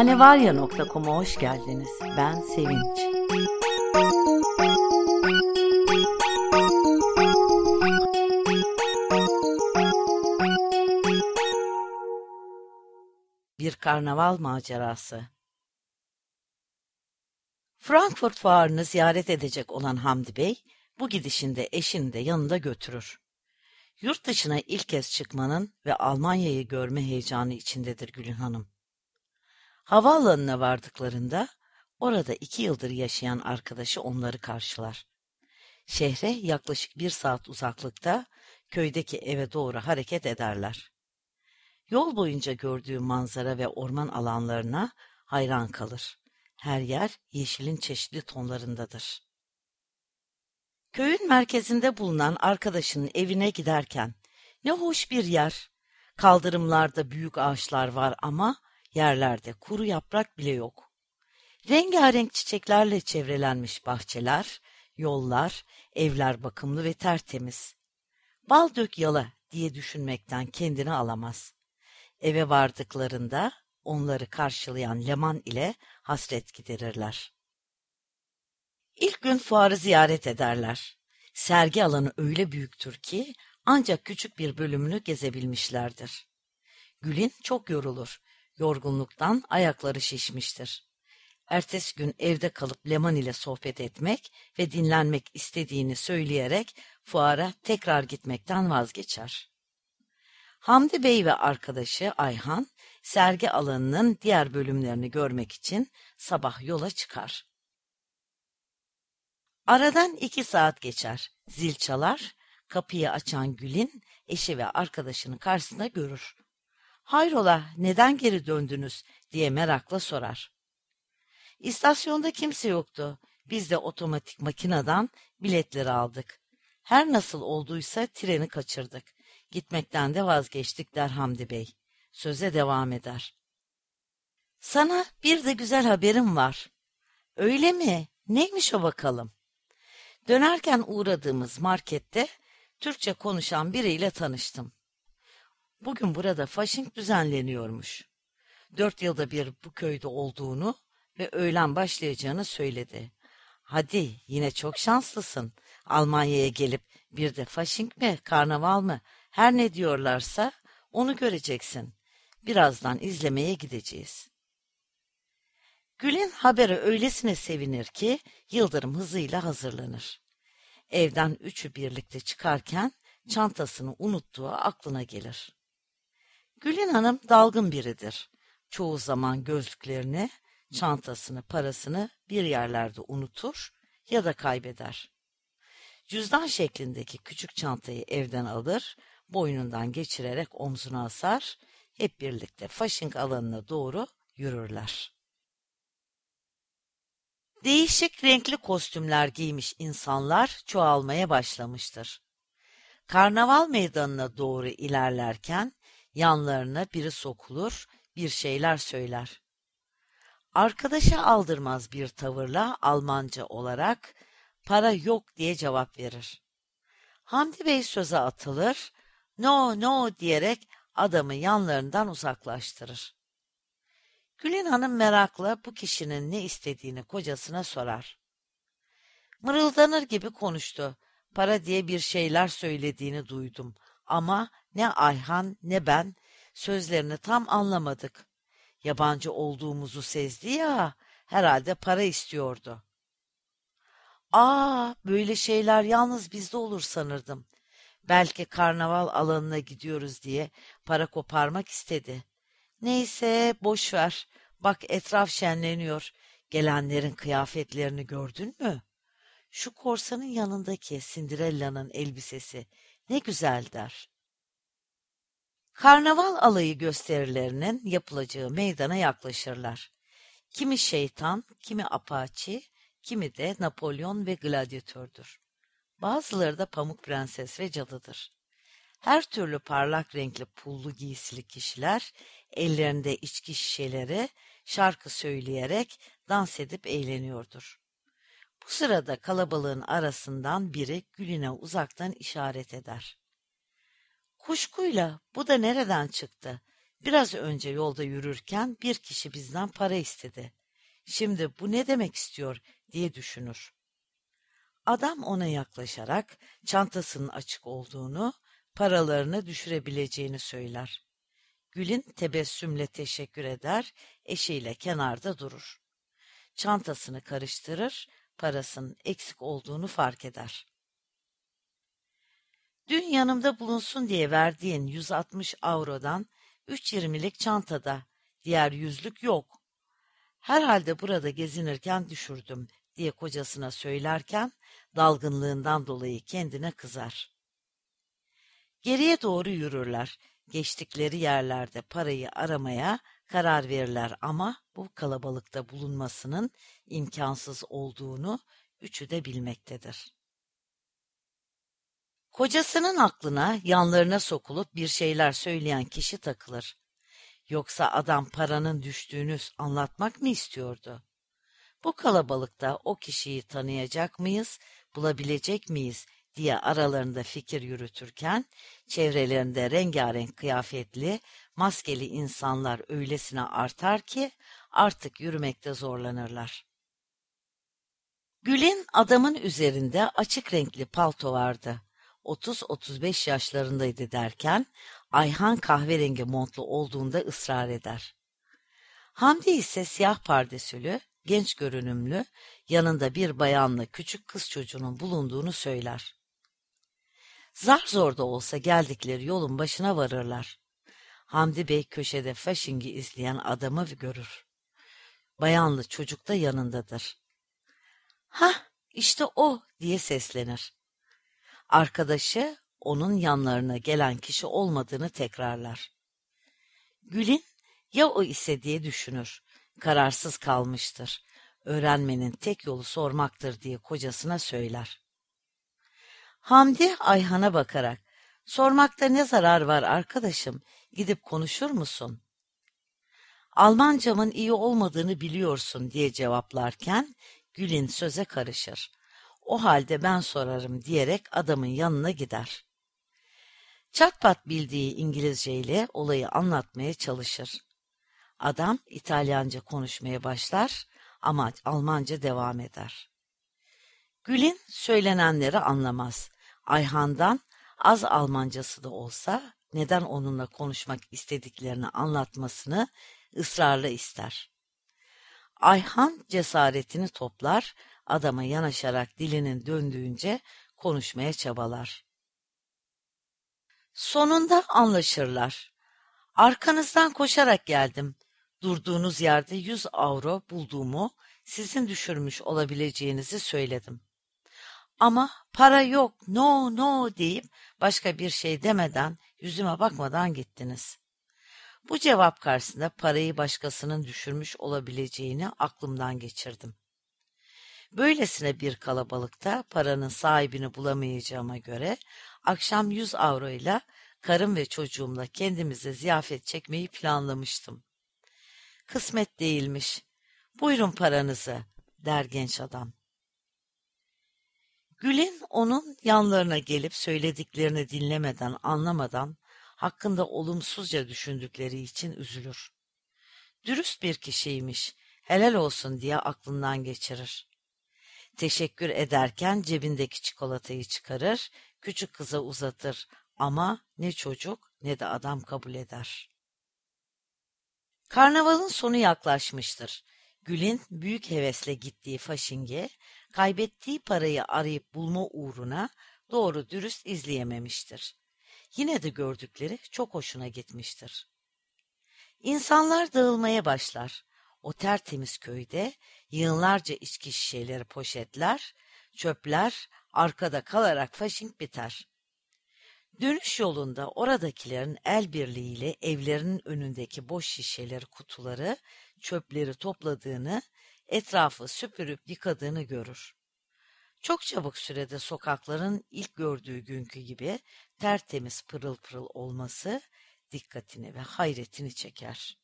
hanevarya.com'a hoş geldiniz. Ben Sevinç. Bir karnaval macerası Frankfurt fuarını ziyaret edecek olan Hamdi Bey, bu gidişinde eşini de yanında götürür. Yurt dışına ilk kez çıkmanın ve Almanya'yı görme heyecanı içindedir Gülün Hanım. Havaalanına vardıklarında orada iki yıldır yaşayan arkadaşı onları karşılar. Şehre yaklaşık bir saat uzaklıkta köydeki eve doğru hareket ederler. Yol boyunca gördüğü manzara ve orman alanlarına hayran kalır. Her yer yeşilin çeşitli tonlarındadır. Köyün merkezinde bulunan arkadaşının evine giderken ne hoş bir yer. Kaldırımlarda büyük ağaçlar var ama yerlerde kuru yaprak bile yok. Rengarenk çiçeklerle çevrelenmiş bahçeler, yollar, evler bakımlı ve tertemiz. Bal dök yala diye düşünmekten kendini alamaz. Eve vardıklarında onları karşılayan Leman ile hasret giderirler. İlk gün fuarı ziyaret ederler. Sergi alanı öyle büyüktür ki ancak küçük bir bölümünü gezebilmişlerdir. Gül'in çok yorulur. Yorgunluktan ayakları şişmiştir. Ertesi gün evde kalıp Leman ile sohbet etmek ve dinlenmek istediğini söyleyerek fuara tekrar gitmekten vazgeçer. Hamdi Bey ve arkadaşı Ayhan sergi alanının diğer bölümlerini görmek için sabah yola çıkar. Aradan iki saat geçer. Zil çalar, kapıyı açan Gül'in eşi ve arkadaşını karşısında görür. Hayrola, neden geri döndünüz diye merakla sorar. İstasyonda kimse yoktu. Biz de otomatik makineden biletleri aldık. Her nasıl olduysa treni kaçırdık. Gitmekten de vazgeçtik der Hamdi Bey. Söze devam eder. Sana bir de güzel haberim var. Öyle mi? Neymiş o bakalım? Dönerken uğradığımız markette Türkçe konuşan biriyle tanıştım. Bugün burada faşink düzenleniyormuş. Dört yılda bir bu köyde olduğunu ve öğlen başlayacağını söyledi. Hadi yine çok şanslısın. Almanya'ya gelip bir de faşink mi, karnaval mı, her ne diyorlarsa onu göreceksin. Birazdan izlemeye gideceğiz. Gül'ün habere öylesine sevinir ki Yıldırım hızıyla hazırlanır. Evden üçü birlikte çıkarken çantasını unuttuğu aklına gelir. Gül'ün hanım dalgın biridir. Çoğu zaman gözlüklerini, çantasını, parasını bir yerlerde unutur ya da kaybeder. Cüzdan şeklindeki küçük çantayı evden alır, boynundan geçirerek omzuna asar, hep birlikte faşink alanına doğru yürürler. Değişik renkli kostümler giymiş insanlar çoğalmaya başlamıştır. Karnaval meydanına doğru ilerlerken yanlarına biri sokulur, bir şeyler söyler. Arkadaşa aldırmaz bir tavırla Almanca olarak para yok diye cevap verir. Hamdi Bey söze atılır, no no diyerek adamı yanlarından uzaklaştırır. Gülün Hanım merakla bu kişinin ne istediğini kocasına sorar. Mırıldanır gibi konuştu. Para diye bir şeyler söylediğini duydum. Ama ne Ayhan ne ben sözlerini tam anlamadık. Yabancı olduğumuzu sezdi ya, herhalde para istiyordu. Aa, böyle şeyler yalnız bizde olur sanırdım. Belki karnaval alanına gidiyoruz diye para koparmak istedi. Neyse boş ver. Bak etraf şenleniyor. Gelenlerin kıyafetlerini gördün mü? Şu korsanın yanındaki Cinderella'nın elbisesi ne güzel der. Karnaval alayı gösterilerinin yapılacağı meydana yaklaşırlar. Kimi şeytan, kimi apaçi, kimi de Napolyon ve gladyatördür. Bazıları da pamuk prenses ve cadıdır. Her türlü parlak renkli pullu giysili kişiler ellerinde içki şişeleri şarkı söyleyerek dans edip eğleniyordur. Sırada kalabalığın arasından biri Gülin'e uzaktan işaret eder. Kuşkuyla bu da nereden çıktı Biraz önce yolda yürürken bir kişi bizden para istedi. Şimdi bu ne demek istiyor diye düşünür. Adam ona yaklaşarak çantasının açık olduğunu, paralarını düşürebileceğini söyler. Gül'in tebessümle teşekkür eder, eşiyle kenarda durur. Çantasını karıştırır, parasının eksik olduğunu fark eder. Dün yanımda bulunsun diye verdiğin 160 avrodan 3.20'lik çantada, diğer yüzlük yok. Herhalde burada gezinirken düşürdüm diye kocasına söylerken dalgınlığından dolayı kendine kızar. Geriye doğru yürürler. Geçtikleri yerlerde parayı aramaya karar verirler ama bu kalabalıkta bulunmasının imkansız olduğunu üçü de bilmektedir. Kocasının aklına yanlarına sokulup bir şeyler söyleyen kişi takılır. Yoksa adam paranın düştüğünü anlatmak mı istiyordu? Bu kalabalıkta o kişiyi tanıyacak mıyız, bulabilecek miyiz diye aralarında fikir yürütürken, çevrelerinde rengarenk kıyafetli, maskeli insanlar öylesine artar ki artık yürümekte zorlanırlar. Gül'in adamın üzerinde açık renkli palto vardı. 30-35 yaşlarındaydı derken Ayhan kahverengi montlu olduğunda ısrar eder. Hamdi ise siyah pardesülü, genç görünümlü, yanında bir bayanla küçük kız çocuğunun bulunduğunu söyler. Zar zor da olsa geldikleri yolun başına varırlar. Hamdi Bey köşede Fasching'i izleyen adamı görür. Bayanlı çocuk da yanındadır. Ha, işte o diye seslenir. Arkadaşı onun yanlarına gelen kişi olmadığını tekrarlar. Gül'in ya o ise diye düşünür. Kararsız kalmıştır. Öğrenmenin tek yolu sormaktır diye kocasına söyler. Hamdi Ayhan'a bakarak, sormakta ne zarar var arkadaşım, gidip konuşur musun? Almancamın iyi olmadığını biliyorsun diye cevaplarken Gül'in söze karışır. O halde ben sorarım diyerek adamın yanına gider. Çatpat bildiği İngilizceyle olayı anlatmaya çalışır. Adam İtalyanca konuşmaya başlar ama Almanca devam eder. Gül'in söylenenleri anlamaz. Ayhan'dan az Almancası da olsa neden onunla konuşmak istediklerini anlatmasını ısrarla ister. Ayhan cesaretini toplar, adama yanaşarak dilinin döndüğünce konuşmaya çabalar. Sonunda anlaşırlar. Arkanızdan koşarak geldim. Durduğunuz yerde yüz avro bulduğumu, sizin düşürmüş olabileceğinizi söyledim. Ama para yok, no no deyip başka bir şey demeden, yüzüme bakmadan gittiniz. Bu cevap karşısında parayı başkasının düşürmüş olabileceğini aklımdan geçirdim. Böylesine bir kalabalıkta paranın sahibini bulamayacağıma göre akşam 100 avroyla karım ve çocuğumla kendimize ziyafet çekmeyi planlamıştım. Kısmet değilmiş. Buyurun paranızı, der genç adam. Gül'in onun yanlarına gelip söylediklerini dinlemeden, anlamadan, hakkında olumsuzca düşündükleri için üzülür. Dürüst bir kişiymiş, helal olsun diye aklından geçirir. Teşekkür ederken cebindeki çikolatayı çıkarır, küçük kıza uzatır ama ne çocuk ne de adam kabul eder. Karnavalın sonu yaklaşmıştır. Gül'in büyük hevesle gittiği Faşing'e kaybettiği parayı arayıp bulma uğruna doğru dürüst izleyememiştir. Yine de gördükleri çok hoşuna gitmiştir. İnsanlar dağılmaya başlar. O tertemiz köyde yığınlarca içki şişeleri poşetler, çöpler arkada kalarak faşink biter. Dönüş yolunda oradakilerin el birliğiyle evlerinin önündeki boş şişeleri, kutuları, çöpleri topladığını, etrafı süpürüp yıkadığını görür. Çok çabuk sürede sokakların ilk gördüğü günkü gibi tertemiz pırıl pırıl olması dikkatini ve hayretini çeker.